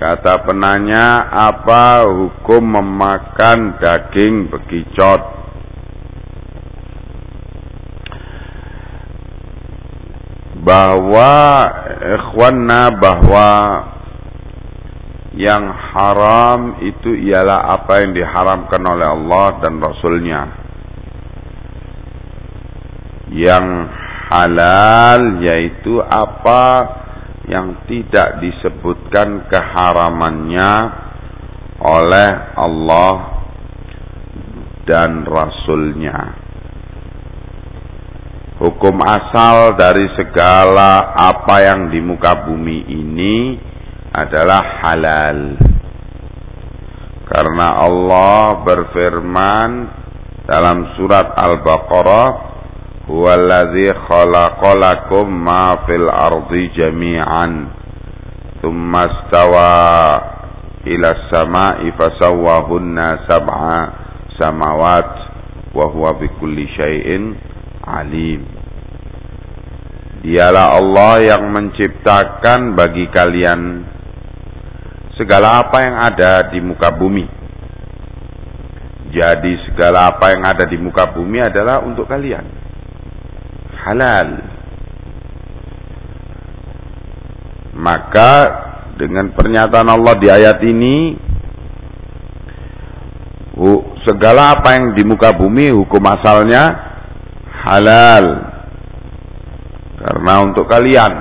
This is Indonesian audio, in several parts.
Kata penanya, apa hukum memakan daging bekicot? Bahwa ikhwanna bahwa yang haram itu ialah apa yang diharamkan oleh Allah dan Rasulnya. Yang halal yaitu apa yang tidak disebutkan keharamannya oleh Allah dan Rasulnya. Hukum asal dari segala apa yang di muka bumi ini adalah halal. Karena Allah berfirman dalam surat Al-Baqarah Huwallazi khalaqalakum ma fil ardi jami'an Thumma stawa ila samai fasawwahunna sab'a samawat Wa huwa bikulli syai'in alim Dialah Allah yang menciptakan bagi kalian segala apa yang ada di muka bumi. Jadi segala apa yang ada di muka bumi adalah untuk kalian halal. Maka dengan pernyataan Allah di ayat ini segala apa yang di muka bumi hukum asalnya halal. Karena untuk kalian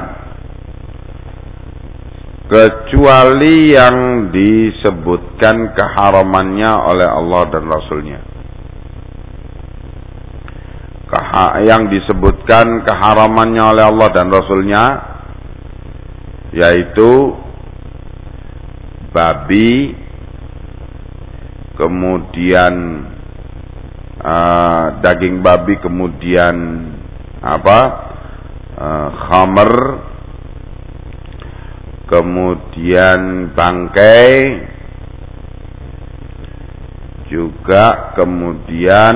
kecuali yang disebutkan keharamannya oleh Allah dan Rasulnya yang disebutkan keharamannya oleh Allah dan Rasulnya yaitu babi kemudian uh, daging babi kemudian apa? Uh, khamer kemudian bangkai juga kemudian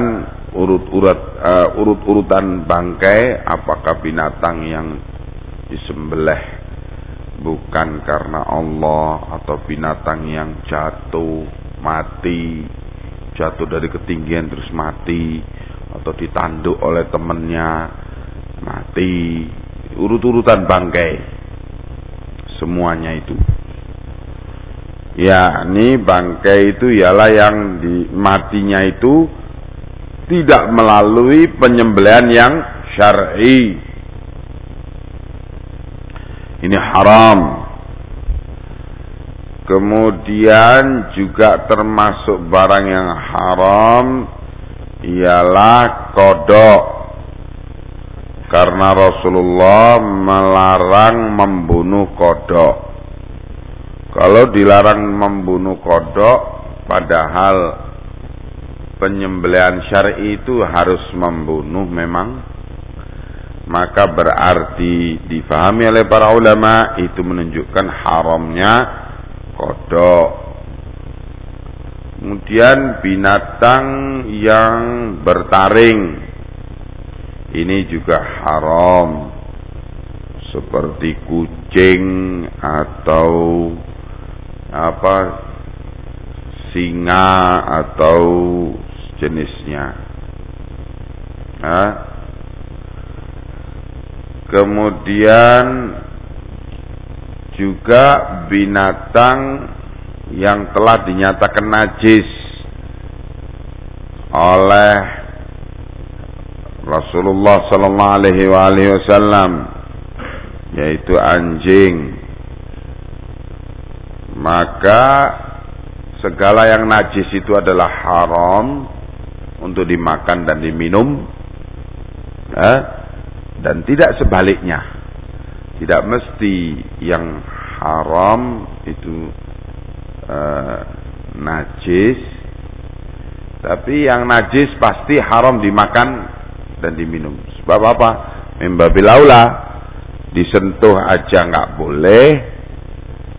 urut-urut uh, urut-urutan bangkai apakah binatang yang disembelih bukan karena Allah atau binatang yang jatuh mati jatuh dari ketinggian terus mati atau ditanduk oleh temennya mati? Urut-urutan bangkai. Semuanya itu. Ya ini bangkai itu ialah yang di matinya itu tidak melalui penyembelihan yang syar'i. Ini haram. Kemudian juga termasuk barang yang haram ialah kodok. Karena Rasulullah melarang membunuh kodok. Kalau dilarang membunuh kodok, padahal penyembelihan syar'i itu harus membunuh memang. Maka berarti difahami oleh para ulama itu menunjukkan haramnya kodok. Kemudian binatang yang bertaring. Ini juga haram. Seperti kucing atau apa singa atau jenisnya. Nah, kemudian juga binatang yang telah dinyatakan najis oleh Rasulullah sallallahu alaihi wasallam yaitu anjing maka segala yang najis itu adalah haram untuk dimakan dan diminum eh, dan tidak sebaliknya. Tidak mesti yang haram itu eh, najis. Tapi yang najis pasti haram dimakan dan diminum. Sebab apa? Membabilaula disentuh aja nggak boleh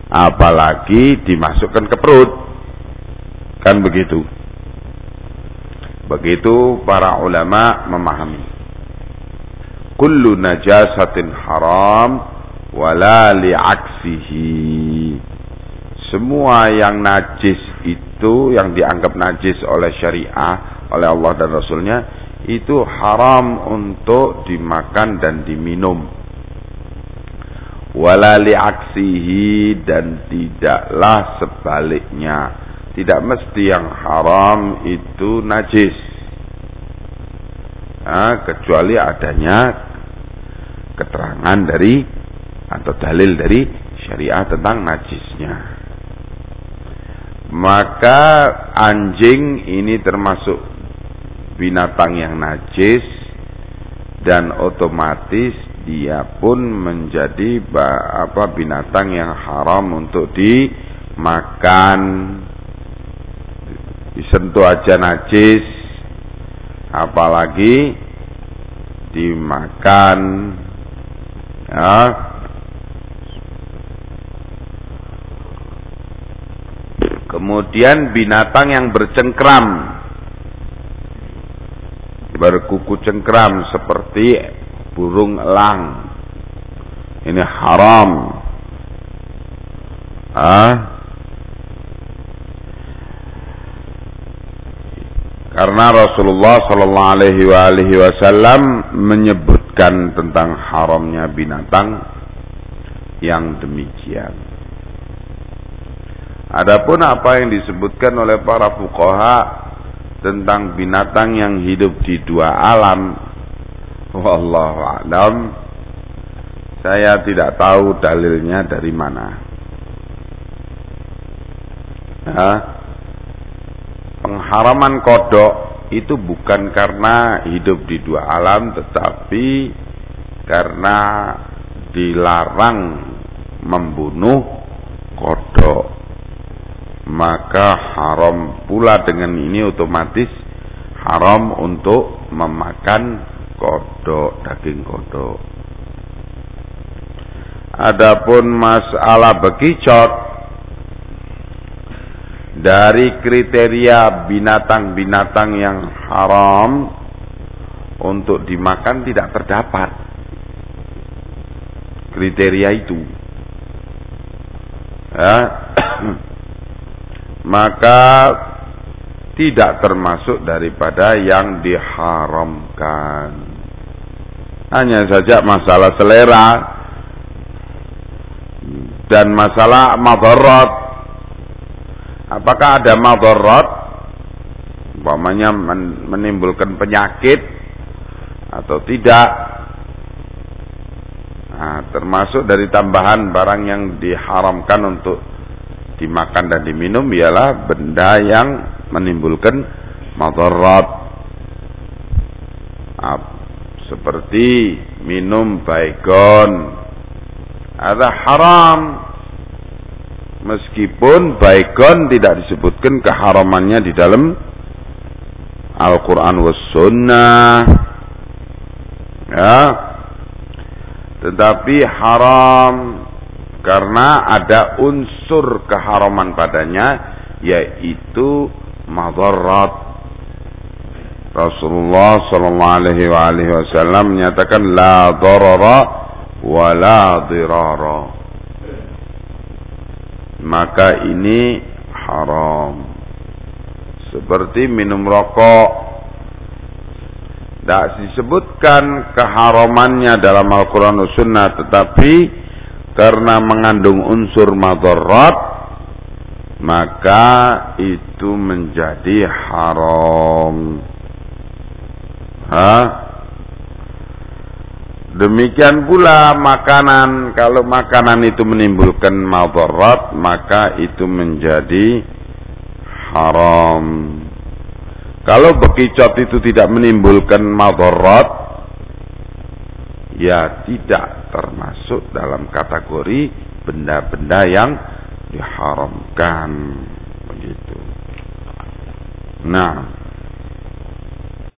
apalagi dimasukkan ke perut. Kan begitu Begitu para ulama memahami. Kullu najasatin haram wala li'aksihi. semua yang najis itu yang dianggap najis oleh syariah oleh Allah dan Rasulnya itu haram untuk dimakan dan diminum walali aksihi dan tidaklah sebaliknya tidak mesti yang haram itu najis. Nah, kecuali adanya keterangan dari atau dalil dari syariah tentang najisnya. Maka anjing ini termasuk binatang yang najis dan otomatis dia pun menjadi apa binatang yang haram untuk dimakan disentuh aja najis apalagi dimakan ya Kemudian binatang yang bercengkram berkuku cengkram seperti burung elang. Ini haram. Ah, Karena Rasulullah Shallallahu Alaihi Wasallam menyebutkan tentang haramnya binatang yang demikian. Adapun apa yang disebutkan oleh para fuqaha tentang binatang yang hidup di dua alam, wallahu a'lam, saya tidak tahu dalilnya dari mana. Ya. Pengharaman kodok itu bukan karena hidup di dua alam, tetapi karena dilarang membunuh kodok. Maka haram pula dengan ini otomatis haram untuk memakan kodok daging kodok. Adapun masalah bekicot dari kriteria binatang-binatang yang haram untuk dimakan tidak terdapat kriteria itu ya maka tidak termasuk daripada yang diharamkan. Hanya saja masalah selera dan masalah madarat. Apakah ada madarat? Umpamanya menimbulkan penyakit atau tidak? Nah, termasuk dari tambahan barang yang diharamkan untuk dimakan dan diminum ialah benda yang menimbulkan madarat seperti minum baygon ada haram meskipun baygon tidak disebutkan keharamannya di dalam Al-Quran was sunnah. Ya. Tetapi haram karena ada unsur keharaman padanya yaitu madarat. Rasulullah sallallahu alaihi wasallam menyatakan la darara wa la dirara maka ini haram seperti minum rokok tidak disebutkan keharamannya dalam Al-Quran Sunnah tetapi karena mengandung unsur madarat maka itu menjadi haram. Ha? Demikian pula makanan, kalau makanan itu menimbulkan madarat, maka itu menjadi haram. Kalau bekicot itu tidak menimbulkan madarat, ya tidak termasuk dalam kategori benda-benda yang diharamkan begitu. Nah,